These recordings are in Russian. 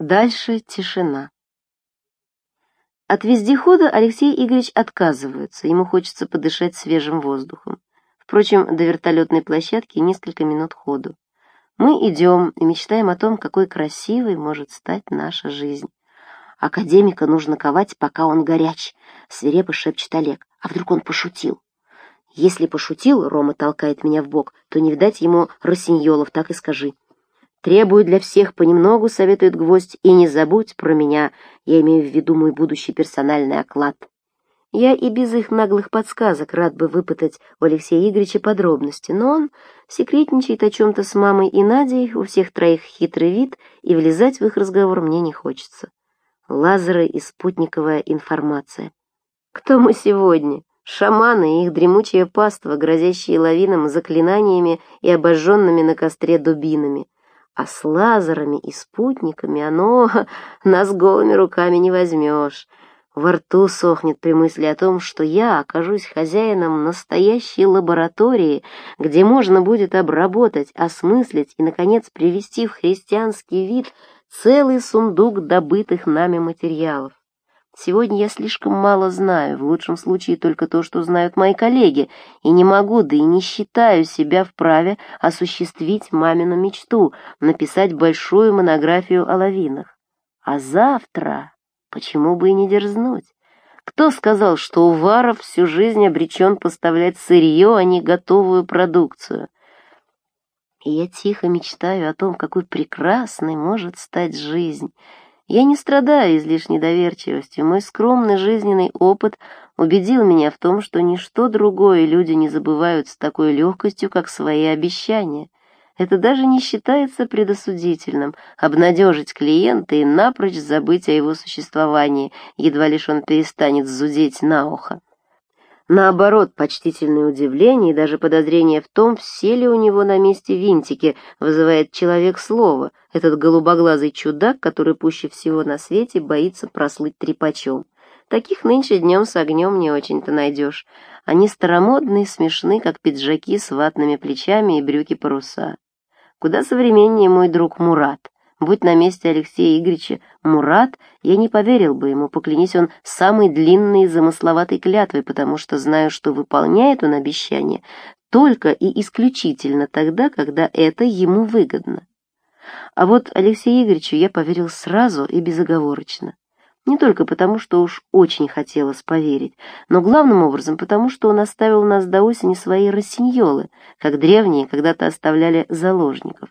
Дальше тишина. От вездехода Алексей Игоревич отказывается, ему хочется подышать свежим воздухом. Впрочем, до вертолетной площадки несколько минут ходу. Мы идем и мечтаем о том, какой красивой может стать наша жизнь. Академика нужно ковать, пока он горяч, свирепо шепчет Олег. А вдруг он пошутил? Если пошутил, Рома толкает меня в бок, то не видать ему росиньолов, так и скажи. Требую для всех понемногу, советует гвоздь, и не забудь про меня, я имею в виду мой будущий персональный оклад. Я и без их наглых подсказок рад бы выпытать у Алексея Игоревича подробности, но он секретничает о чем-то с мамой и Надей, у всех троих хитрый вид, и влезать в их разговор мне не хочется. Лазеры и спутниковая информация. Кто мы сегодня? Шаманы и их дремучая паства, грозящие лавинам заклинаниями и обожженными на костре дубинами. А с лазерами и спутниками оно нас голыми руками не возьмешь. Во рту сохнет при мысли о том, что я окажусь хозяином настоящей лаборатории, где можно будет обработать, осмыслить и, наконец, привести в христианский вид целый сундук добытых нами материалов. Сегодня я слишком мало знаю, в лучшем случае только то, что знают мои коллеги, и не могу, да и не считаю себя вправе осуществить мамину мечту, написать большую монографию о лавинах. А завтра... Почему бы и не дерзнуть? Кто сказал, что Уваров всю жизнь обречен поставлять сырье, а не готовую продукцию? И я тихо мечтаю о том, какой прекрасной может стать жизнь. Я не страдаю излишней доверчивостью. Мой скромный жизненный опыт убедил меня в том, что ничто другое люди не забывают с такой легкостью, как свои обещания. Это даже не считается предосудительным — обнадежить клиента и напрочь забыть о его существовании, едва лишь он перестанет зудеть на ухо. Наоборот, почтительное удивление и даже подозрение в том, все ли у него на месте винтики, вызывает человек слова, этот голубоглазый чудак, который пуще всего на свете боится прослыть трепачом. Таких нынче днем с огнем не очень-то найдешь. Они старомодные, смешны, как пиджаки с ватными плечами и брюки-паруса. Куда современнее мой друг Мурат. Будь на месте Алексея Игоревича Мурат, я не поверил бы ему, поклянись он самой длинной и замысловатой клятвой, потому что знаю, что выполняет он обещание только и исключительно тогда, когда это ему выгодно. А вот Алексею Игоревичу я поверил сразу и безоговорочно. Не только потому, что уж очень хотелось поверить, но главным образом потому, что он оставил нас до осени свои рассиньолы, как древние когда-то оставляли заложников.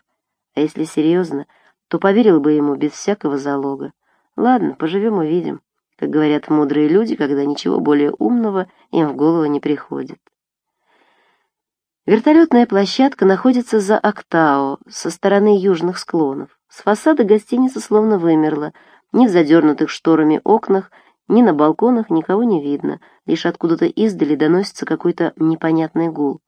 А если серьезно, то поверил бы ему без всякого залога. Ладно, поживем увидим, как говорят мудрые люди, когда ничего более умного им в голову не приходит. Вертолетная площадка находится за Октао, со стороны южных склонов. С фасада гостиница словно вымерла — ни в задернутых шторами окнах, ни на балконах никого не видно, лишь откуда-то издали доносится какой-то непонятный гул.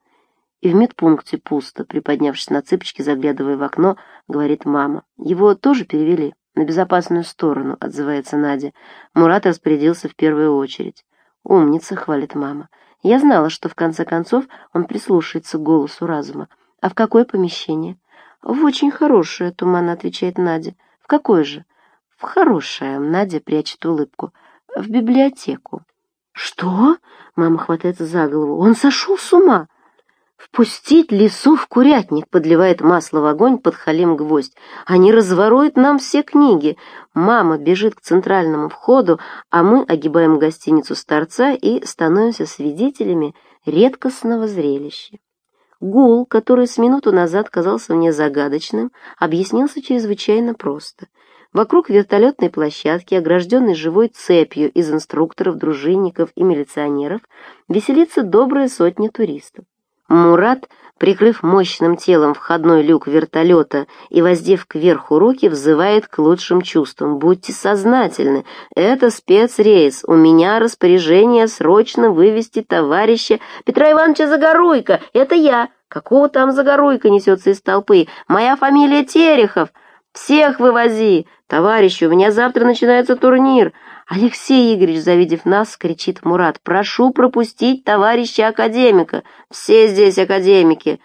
И в медпункте пусто, приподнявшись на цыпочки, заглядывая в окно, говорит мама. Его тоже перевели? На безопасную сторону, отзывается Надя. Мурат распорядился в первую очередь. «Умница», — хвалит мама. «Я знала, что в конце концов он прислушается к голосу разума. А в какое помещение?» «В очень хорошее», — туманно отвечает Надя. «В какое же?» В хорошее, Надя прячет улыбку. В библиотеку. Что? Мама хватается за голову. Он сошел с ума. Впустить лису в курятник, подливает масло в огонь под халим гвоздь. Они разворуют нам все книги. Мама бежит к центральному входу, а мы огибаем гостиницу старца и становимся свидетелями редкостного зрелища. Гул, который с минуту назад казался мне загадочным, объяснился чрезвычайно просто — Вокруг вертолетной площадки, огражденной живой цепью из инструкторов, дружинников и милиционеров, веселится добрая сотня туристов. Мурат, прикрыв мощным телом входной люк вертолета и воздев кверху руки, взывает к лучшим чувствам. «Будьте сознательны, это спецрейс, у меня распоряжение срочно вывести товарища Петра Ивановича Загоруйка, это я!» «Какого там Загоруйка несется из толпы? Моя фамилия Терехов!» «Всех вывози! Товарищи, у меня завтра начинается турнир!» Алексей Игоревич, завидев нас, кричит Мурат. «Прошу пропустить товарища академика! Все здесь академики!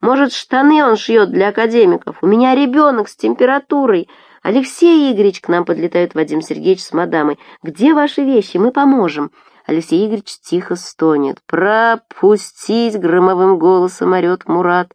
Может, штаны он шьет для академиков? У меня ребенок с температурой! «Алексей Игоревич!» К нам подлетают Вадим Сергеевич с мадамой. «Где ваши вещи? Мы поможем!» Алексей Игоревич тихо стонет. «Пропустить!» — громовым голосом орет Мурат.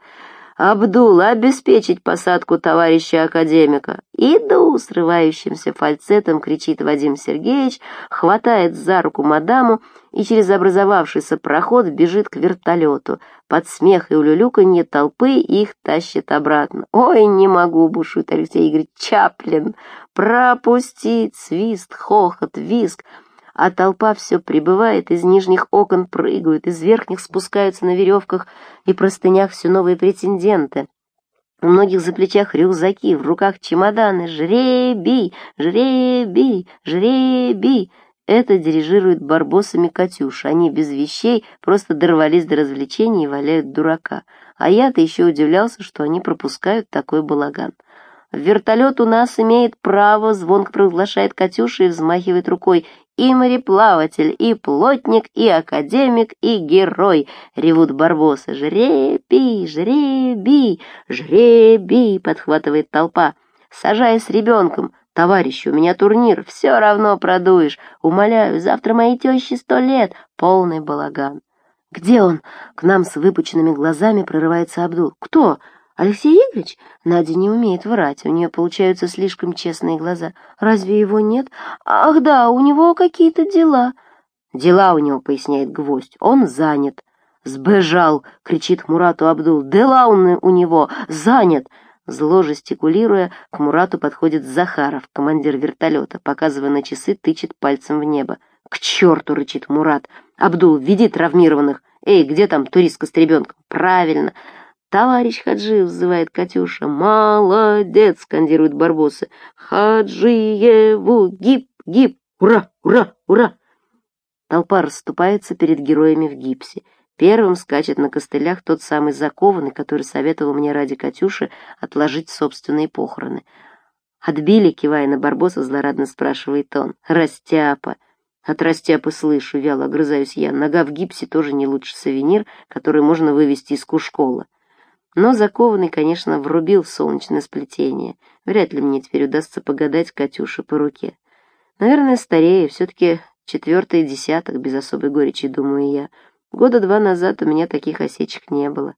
«Абдул, обеспечить посадку товарища академика!» «Иду!» — срывающимся фальцетом кричит Вадим Сергеевич, хватает за руку мадаму и через образовавшийся проход бежит к вертолету. Под смех и улюлюканье толпы их тащит обратно. «Ой, не могу!» — бушует Алексей Игоревич. «Чаплин! Пропустить!» Свист, хохот, визг — а толпа все прибывает, из нижних окон прыгают, из верхних спускаются на веревках и простынях все новые претенденты. У многих за плечах рюкзаки, в руках чемоданы. Жребий, жребий, жребий. Это дирижирует барбосами Катюша. Они без вещей просто дорвались до развлечений и валяют дурака. А я-то еще удивлялся, что они пропускают такой балаган. «Вертолет у нас имеет право», — звонко провозглашает Катюша и взмахивает рукой и мореплаватель, и плотник, и академик, и герой, ревут барбосы. Жребий, жребий, жребий, подхватывает толпа. Сажай с ребенком, товарищ, у меня турнир, все равно продуешь. Умоляю, завтра моей теще сто лет, полный балаган. Где он? К нам с выпученными глазами прорывается Абдул. Кто? Алексей Игоревич? Надя не умеет врать, у нее получаются слишком честные глаза. Разве его нет? Ах да, у него какие-то дела. Дела у него, поясняет гвоздь, он занят. «Сбежал!» — кричит Мурату Абдул. «Дела он у него! Занят!» Зло жестикулируя, к Мурату подходит Захаров, командир вертолета, показывая на часы, тычет пальцем в небо. «К черту!» — рычит Мурат. «Абдул, веди травмированных! Эй, где там туристка с ребенком?» «Правильно!» «Товарищ Хаджиев!» — взывает Катюша. «Молодец!» — скандируют барбосы. «Хаджиеву! Гип! Гип! Ура! Ура! Ура!» Толпа расступается перед героями в гипсе. Первым скачет на костылях тот самый закованный, который советовал мне ради Катюши отложить собственные похороны. «Отбили?» — кивая на Барбоса, злорадно спрашивает он. «Растяпа!» От растяпы слышу, вяло огрызаюсь я. Нога в гипсе тоже не лучше сувенир, который можно вывести из кушкола. Но закованный, конечно, врубил в солнечное сплетение. Вряд ли мне теперь удастся погадать Катюше по руке. Наверное, старее, все-таки четвертый десяток, без особой горечи, думаю я. Года два назад у меня таких осечек не было.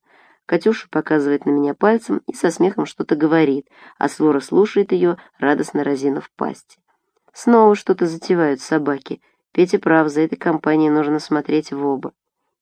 Катюша показывает на меня пальцем и со смехом что-то говорит, а Свора слушает ее, радостно разинув пасти. Снова что-то затевают собаки. Петя прав, за этой компанией нужно смотреть в оба.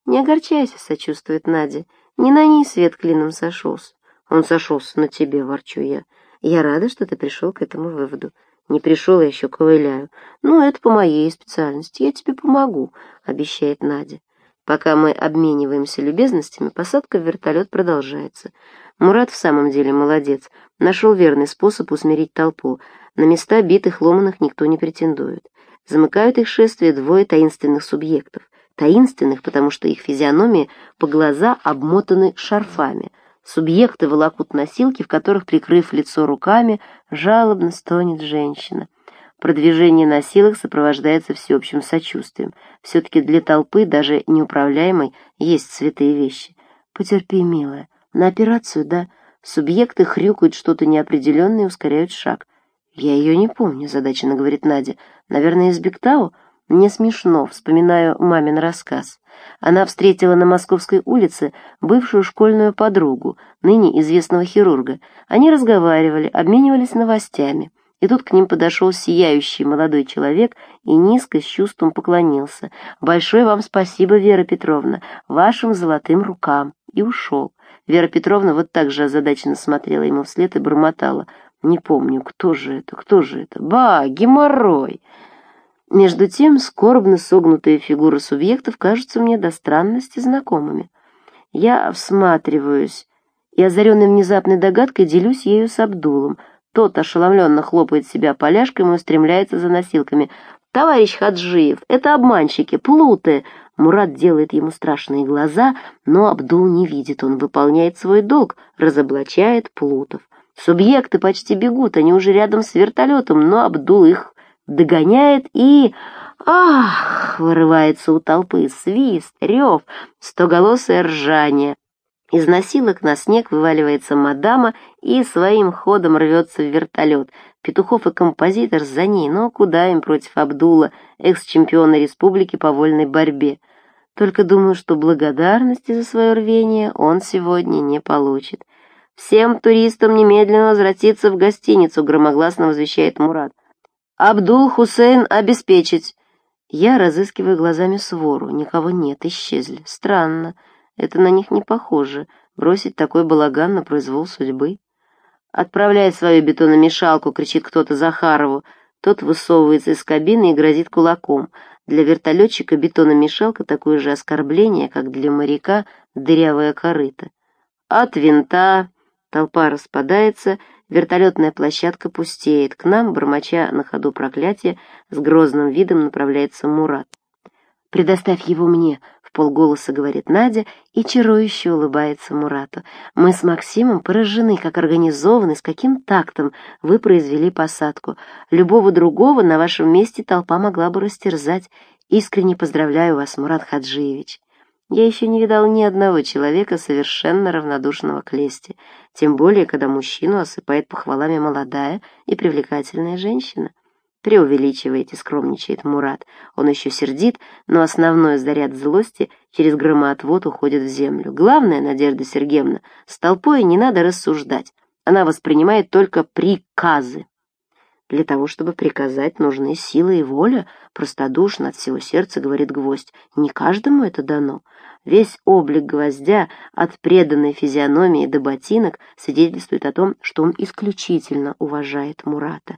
«Не огорчайся», — сочувствует Надя. Не на ней свет клином сошелся. Он сошелся на тебе, ворчу я. Я рада, что ты пришел к этому выводу. Не пришел, я еще ковыляю. Ну, это по моей специальности. Я тебе помогу, обещает Надя. Пока мы обмениваемся любезностями, посадка в вертолет продолжается. Мурат в самом деле молодец. Нашел верный способ усмирить толпу. На места битых, ломаных никто не претендует. Замыкают их шествие двое таинственных субъектов таинственных, потому что их физиономии по глаза обмотаны шарфами. Субъекты волокут носилки, в которых, прикрыв лицо руками, жалобно стонет женщина. Продвижение носилок сопровождается всеобщим сочувствием. Все-таки для толпы, даже неуправляемой, есть святые вещи. Потерпи, милая. На операцию, да? Субъекты хрюкают что-то неопределенное и ускоряют шаг. Я ее не помню, задаченно говорит Надя. Наверное, из Бектау? Мне смешно, вспоминаю мамин рассказ. Она встретила на Московской улице бывшую школьную подругу, ныне известного хирурга. Они разговаривали, обменивались новостями. И тут к ним подошел сияющий молодой человек и низко с чувством поклонился. «Большое вам спасибо, Вера Петровна, вашим золотым рукам!» И ушел. Вера Петровна вот так же озадаченно смотрела ему вслед и бормотала. «Не помню, кто же это, кто же это? Ба, геморрой!» Между тем, скорбно согнутые фигуры субъектов кажутся мне до странности знакомыми. Я всматриваюсь и, озаренный внезапной догадкой, делюсь ею с Абдулом. Тот ошеломленно хлопает себя поляшками и устремляется за носилками. «Товарищ Хаджиев, это обманщики, плуты!» Мурат делает ему страшные глаза, но Абдул не видит, он выполняет свой долг, разоблачает плутов. Субъекты почти бегут, они уже рядом с вертолетом, но Абдул их догоняет и... Ах! Вырывается у толпы свист, рев, стоголосое ржание. Из носилок на снег вываливается мадама и своим ходом рвется в вертолет. Петухов и композитор за ней, но куда им против Абдула, экс-чемпиона республики по вольной борьбе. Только думаю, что благодарности за свое рвение он сегодня не получит. «Всем туристам немедленно возвратиться в гостиницу», — громогласно возвещает Мурат. «Абдул Хусейн обеспечить». Я разыскиваю глазами свору. Никого нет, исчезли. Странно. Это на них не похоже. Бросить такой балаган на произвол судьбы. «Отправляй свою бетономешалку!» — кричит кто-то Захарову. Тот высовывается из кабины и грозит кулаком. Для вертолетчика бетономешалка такое же оскорбление, как для моряка дырявая корыта. От винта толпа распадается, вертолетная площадка пустеет. К нам, бормоча на ходу проклятия, с грозным видом направляется Мурат. «Предоставь его мне», — в полголоса говорит Надя и чарующе улыбается Мурату. «Мы с Максимом поражены, как организованно, с каким тактом вы произвели посадку. Любого другого на вашем месте толпа могла бы растерзать. Искренне поздравляю вас, Мурат Хаджиевич». Я еще не видал ни одного человека, совершенно равнодушного к лести, тем более, когда мужчину осыпает похвалами молодая и привлекательная женщина. Преувеличиваете, скромничает Мурат. Он еще сердит, но основной заряд злости через громоотвод уходит в землю. Главное, Надежда Сергеевна, с толпой не надо рассуждать. Она воспринимает только приказы. Для того, чтобы приказать, нужны сила и воля, простодушно от всего сердца говорит гвоздь. Не каждому это дано. Весь облик гвоздя, от преданной физиономии до ботинок, свидетельствует о том, что он исключительно уважает Мурата.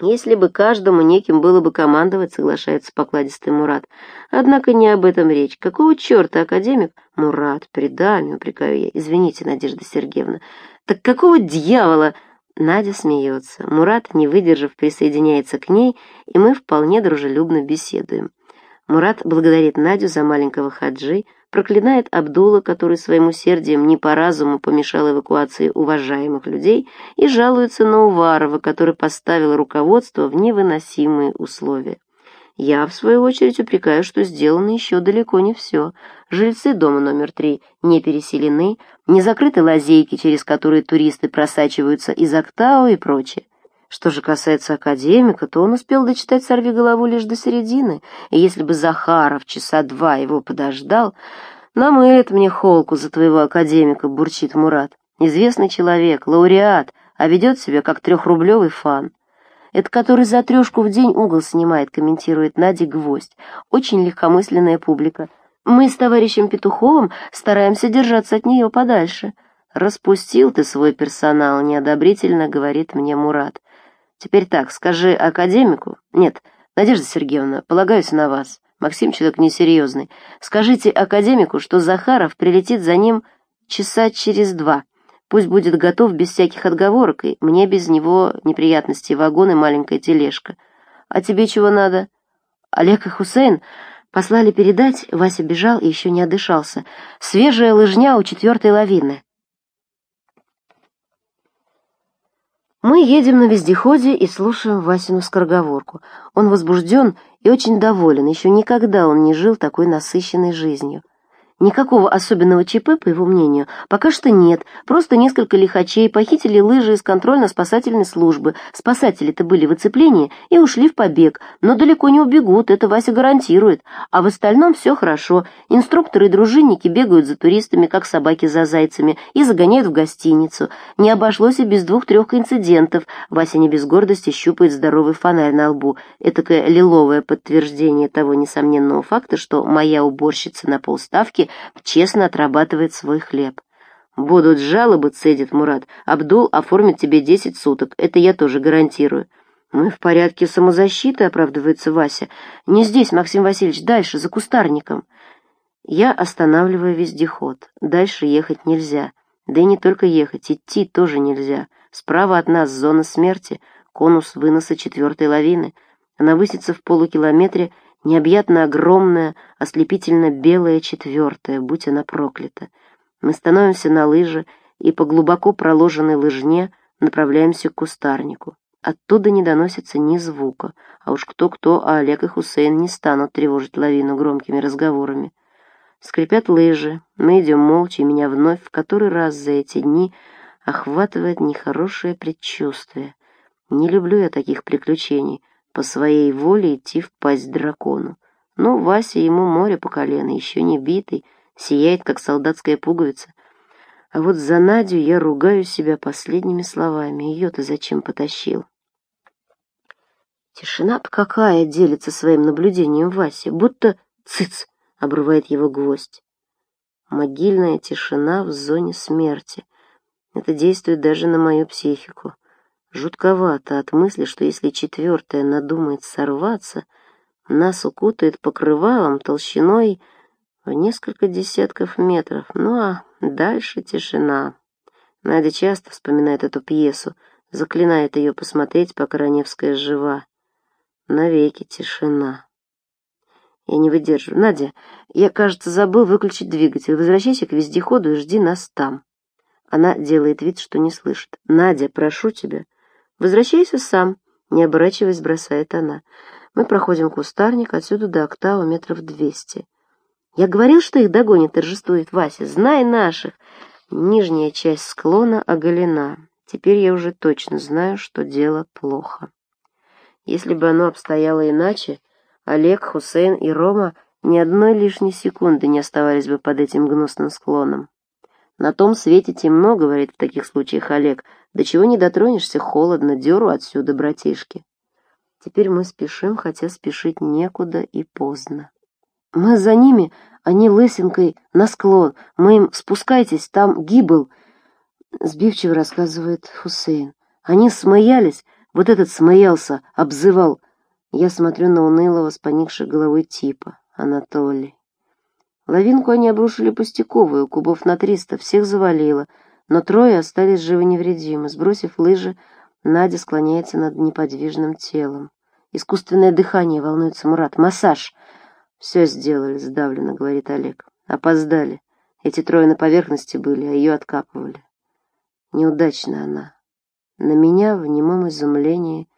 Если бы каждому неким было бы командовать, соглашается покладистый Мурат. Однако не об этом речь. Какого черта, академик? Мурат, предами, упрекаю я. Извините, Надежда Сергеевна. Так какого дьявола? Надя смеется. Мурат, не выдержав, присоединяется к ней, и мы вполне дружелюбно беседуем. Мурат благодарит Надю за маленького хаджи, проклинает Абдула, который своим усердием не по разуму помешал эвакуации уважаемых людей, и жалуется на Уварова, который поставил руководство в невыносимые условия. Я, в свою очередь, упрекаю, что сделано еще далеко не все. Жильцы дома номер три не переселены, не закрыты лазейки, через которые туристы просачиваются из Октау и прочее. Что же касается академика, то он успел дочитать «Сорви голову» лишь до середины, и если бы Захаров часа два его подождал... «Намылит мне холку за твоего академика», — бурчит Мурат. «Известный человек, лауреат, а ведет себя как трехрублевый фан». Это который за трешку в день угол снимает, комментирует Надя Гвоздь. Очень легкомысленная публика. Мы с товарищем Петуховым стараемся держаться от нее подальше. «Распустил ты свой персонал», — неодобрительно говорит мне Мурат. «Теперь так, скажи академику...» «Нет, Надежда Сергеевна, полагаюсь на вас. Максим человек несерьезный. Скажите академику, что Захаров прилетит за ним часа через два». Пусть будет готов без всяких отговорок, и мне без него неприятности, вагон и маленькая тележка. А тебе чего надо? Олег и Хусейн послали передать, Вася бежал и еще не отдышался. Свежая лыжня у четвертой лавины. Мы едем на вездеходе и слушаем Васину скороговорку. Он возбужден и очень доволен, еще никогда он не жил такой насыщенной жизнью. Никакого особенного ЧП, по его мнению, пока что нет. Просто несколько лихачей похитили лыжи из контрольно-спасательной службы. Спасатели-то были в оцеплении и ушли в побег. Но далеко не убегут, это Вася гарантирует. А в остальном все хорошо. Инструкторы и дружинники бегают за туристами, как собаки за зайцами, и загоняют в гостиницу. Не обошлось и без двух-трех инцидентов. Вася не без гордости щупает здоровый фонарь на лбу. Этакое лиловое подтверждение того несомненного факта, что моя уборщица на полставки честно отрабатывает свой хлеб. «Будут жалобы», — цедит Мурат. «Абдул оформит тебе десять суток, это я тоже гарантирую». «Мы в порядке самозащиты», — оправдывается Вася. «Не здесь, Максим Васильевич, дальше, за кустарником». Я останавливаю вездеход. Дальше ехать нельзя. Да и не только ехать, идти тоже нельзя. Справа от нас зона смерти, конус выноса четвертой лавины. Она высится в полукилометре необъятно огромная, ослепительно белая четвертая, будь она проклята. Мы становимся на лыжи и по глубоко проложенной лыжне направляемся к кустарнику. Оттуда не доносится ни звука, а уж кто-кто, а Олег и Хусейн не станут тревожить лавину громкими разговорами. Скрипят лыжи, мы идем молча, и меня вновь в который раз за эти дни охватывает нехорошее предчувствие. Не люблю я таких приключений, по своей воле идти в пасть дракону. Ну, Вася ему море по колено, еще не битый, сияет, как солдатская пуговица. А вот за Надю я ругаю себя последними словами. Ее-то зачем потащил? Тишина-то какая делится своим наблюдением Вася, будто цыц, обрывает его гвоздь. Могильная тишина в зоне смерти. Это действует даже на мою психику. Жутковато от мысли, что если четвертая надумает сорваться, нас укутает покрывалом толщиной в несколько десятков метров. Ну а дальше тишина. Надя часто вспоминает эту пьесу, заклинает ее посмотреть, пока Раневская жива. Навеки тишина. Я не выдерживаю. Надя, я, кажется, забыл выключить двигатель. Возвращайся к вездеходу и жди нас там. Она делает вид, что не слышит. Надя, прошу тебя. Возвращайся сам, не оборачиваясь, бросает она. Мы проходим кустарник, отсюда до Октава метров двести. Я говорил, что их догонит, торжествует Вася. Знай наших. Нижняя часть склона оголена. Теперь я уже точно знаю, что дело плохо. Если бы оно обстояло иначе, Олег, Хусейн и Рома ни одной лишней секунды не оставались бы под этим гнусным склоном. На том свете темно, говорит в таких случаях Олег, до чего не дотронешься, холодно, дёру отсюда, братишки. Теперь мы спешим, хотя спешить некуда и поздно. Мы за ними, они лысинкой на склон. Мы им спускайтесь, там гибл, сбивчиво рассказывает Хусейн. Они смеялись, вот этот смеялся, обзывал. Я смотрю на унылого с поникшей головой типа, Анатолий. Лавинку они обрушили пустяковую, кубов на триста, всех завалило — но трое остались живы-невредимы. Сбросив лыжи, Надя склоняется над неподвижным телом. Искусственное дыхание, волнуется Мурат. Массаж. Все сделали, сдавленно, говорит Олег. Опоздали. Эти трое на поверхности были, а ее откапывали. Неудачно она. На меня в немом изумлении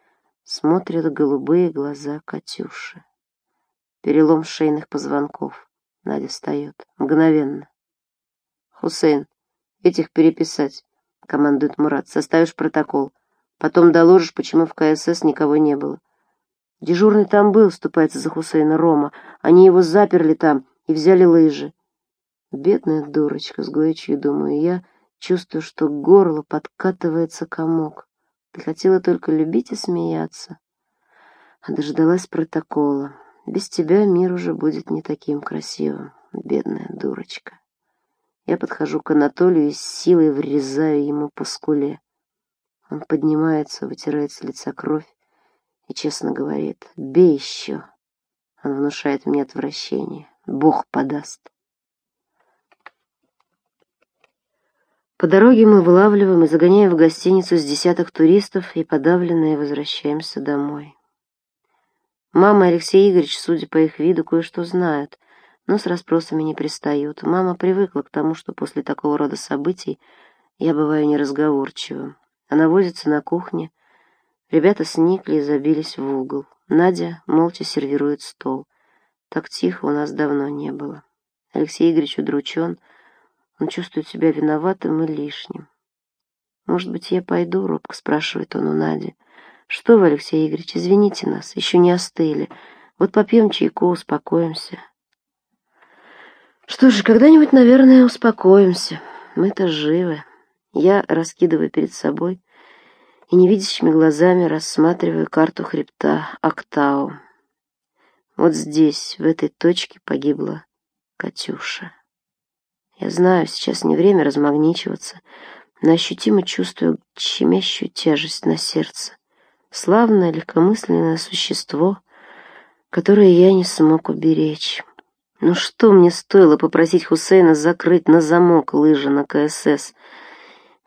смотрят голубые глаза Катюши. Перелом шейных позвонков. Надя встает. Мгновенно. Хусейн, Этих переписать, командует Мурат. Составишь протокол. Потом доложишь, почему в КСС никого не было. Дежурный там был, вступается за Хусейна Рома. Они его заперли там и взяли лыжи. Бедная дурочка, с горечью думаю я, чувствую, что горло подкатывается комок. Ты хотела только любить и смеяться. А дождалась протокола. Без тебя мир уже будет не таким красивым, бедная дурочка. Я подхожу к Анатолию и с силой врезаю ему по скуле. Он поднимается, вытирает с лица кровь и честно говорит «Бей еще!» Он внушает мне отвращение. Бог подаст. По дороге мы вылавливаем и загоняем в гостиницу с десяток туристов и подавленные возвращаемся домой. Мама и Алексей Игоревич, судя по их виду, кое-что знают — но с расспросами не пристают. Мама привыкла к тому, что после такого рода событий я бываю неразговорчивым. Она возится на кухне. Ребята сникли и забились в угол. Надя молча сервирует стол. Так тихо у нас давно не было. Алексей Игоревич удручен. Он чувствует себя виноватым и лишним. «Может быть, я пойду?» — робко спрашивает он у Нади. «Что вы, Алексей Игоревич, извините нас, еще не остыли. Вот попьем чайку, успокоимся. Что ж, когда-нибудь, наверное, успокоимся. Мы-то живы. Я раскидываю перед собой и невидящими глазами рассматриваю карту хребта Актау. Вот здесь, в этой точке, погибла Катюша. Я знаю, сейчас не время размагничиваться, но ощутимо чувствую щемящую тяжесть на сердце. Славное, легкомысленное существо, которое я не смог уберечь. Ну что мне стоило попросить Хусейна закрыть на замок лыжи на КСС?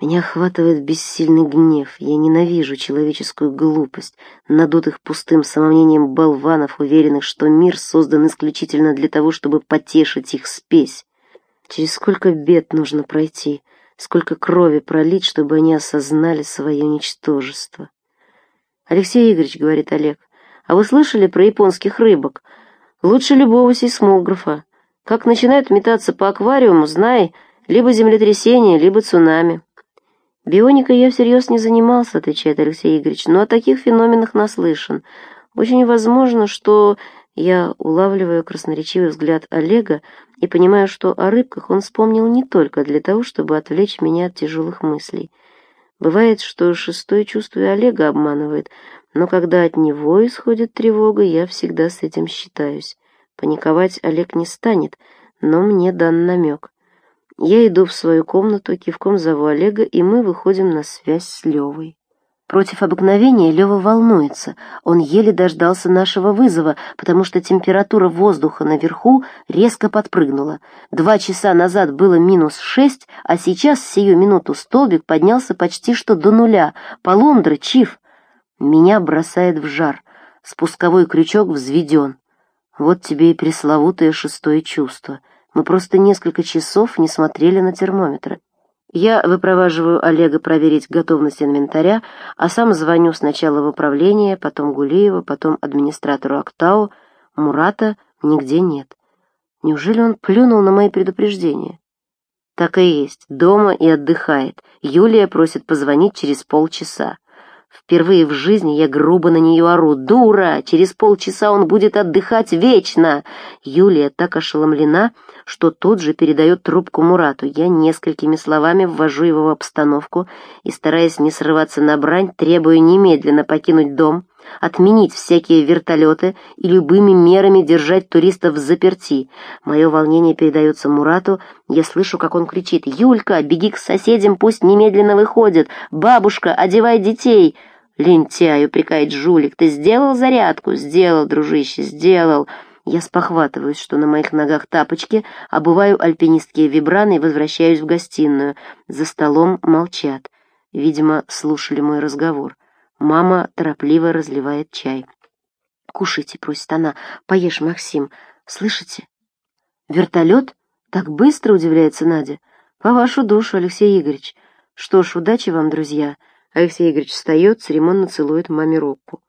Меня охватывает бессильный гнев. Я ненавижу человеческую глупость, надутых пустым самомнением болванов, уверенных, что мир создан исключительно для того, чтобы потешить их спесь. Через сколько бед нужно пройти, сколько крови пролить, чтобы они осознали свое ничтожество. Алексей Игоревич, говорит Олег, а вы слышали про японских рыбок? Лучше любого сейсмографа. Как начинают метаться по аквариуму, знай, либо землетрясение, либо цунами. Бионикой я всерьез не занимался, отвечает Алексей Игоревич, но о таких феноменах наслышан. Очень возможно, что я улавливаю красноречивый взгляд Олега и понимаю, что о рыбках он вспомнил не только для того, чтобы отвлечь меня от тяжелых мыслей. Бывает, что шестое чувство Олега обманывает, но когда от него исходит тревога, я всегда с этим считаюсь. Паниковать Олег не станет, но мне дан намек. Я иду в свою комнату, кивком зову Олега, и мы выходим на связь с Левой. Против обыкновения Лева волнуется. Он еле дождался нашего вызова, потому что температура воздуха наверху резко подпрыгнула. Два часа назад было минус шесть, а сейчас, сию минуту, столбик поднялся почти что до нуля. Полундра, чиф! Меня бросает в жар. Спусковой крючок взведен. Вот тебе и пресловутое шестое чувство. Мы просто несколько часов не смотрели на термометры. Я выпроваживаю Олега проверить готовность инвентаря, а сам звоню сначала в управление, потом Гулеева, потом администратору Актау. Мурата нигде нет. Неужели он плюнул на мои предупреждения? Так и есть, дома и отдыхает. Юлия просит позвонить через полчаса. Впервые в жизни я грубо на нее ору. «Дура! Через полчаса он будет отдыхать вечно!» Юлия так ошеломлена, что тут же передает трубку Мурату. Я несколькими словами ввожу его в обстановку и, стараясь не срываться на брань, требую немедленно покинуть дом, отменить всякие вертолеты и любыми мерами держать туристов в заперти. Мое волнение передается Мурату, я слышу, как он кричит «Юлька, беги к соседям, пусть немедленно выходят! Бабушка, одевай детей!» «Лентяй!» — упрекает жулик. «Ты сделал зарядку?» «Сделал, дружище, сделал!» Я спохватываюсь, что на моих ногах тапочки, обуваю альпинистские вибраны и возвращаюсь в гостиную. За столом молчат. Видимо, слушали мой разговор. Мама торопливо разливает чай. «Кушайте», — просит она. «Поешь, Максим. Слышите?» «Вертолет? Так быстро?» — удивляется Надя. «По вашу душу, Алексей Игоревич. Что ж, удачи вам, друзья». Алексей Игоревич встает, церемонно целует маме руку.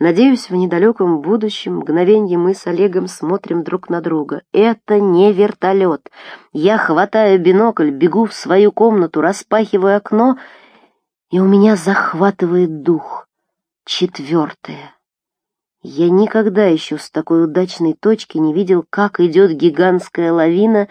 Надеюсь, в недалеком будущем мгновенье мы с Олегом смотрим друг на друга. Это не вертолет. Я хватаю бинокль, бегу в свою комнату, распахиваю окно, и у меня захватывает дух. Четвертое. Я никогда еще с такой удачной точки не видел, как идет гигантская лавина,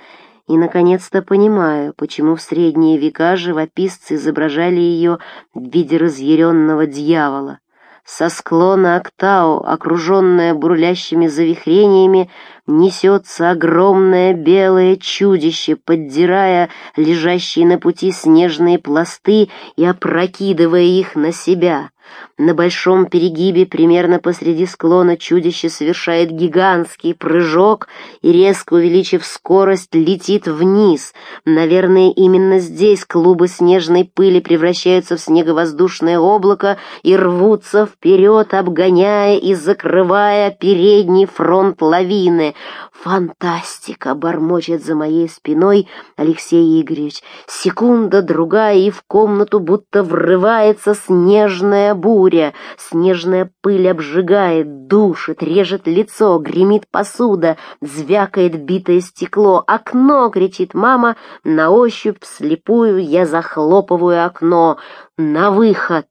и, наконец-то, понимаю, почему в средние века живописцы изображали ее в виде разъяренного дьявола. Со склона Октау, окруженная бурлящими завихрениями, несется огромное белое чудище, поддирая лежащие на пути снежные пласты и опрокидывая их на себя. На большом перегибе, примерно посреди склона, чудище совершает гигантский прыжок и, резко увеличив скорость, летит вниз. Наверное, именно здесь клубы снежной пыли превращаются в снеговоздушное облако и рвутся вперед, обгоняя и закрывая передний фронт лавины. «Фантастика!» — бормочет за моей спиной Алексей Игоревич. Секунда, другая, и в комнату будто врывается снежная буря. Снежная пыль обжигает, душит, режет лицо, гремит посуда, звякает битое стекло. «Окно!» — кричит мама. На ощупь, вслепую, я захлопываю окно. «На выход!»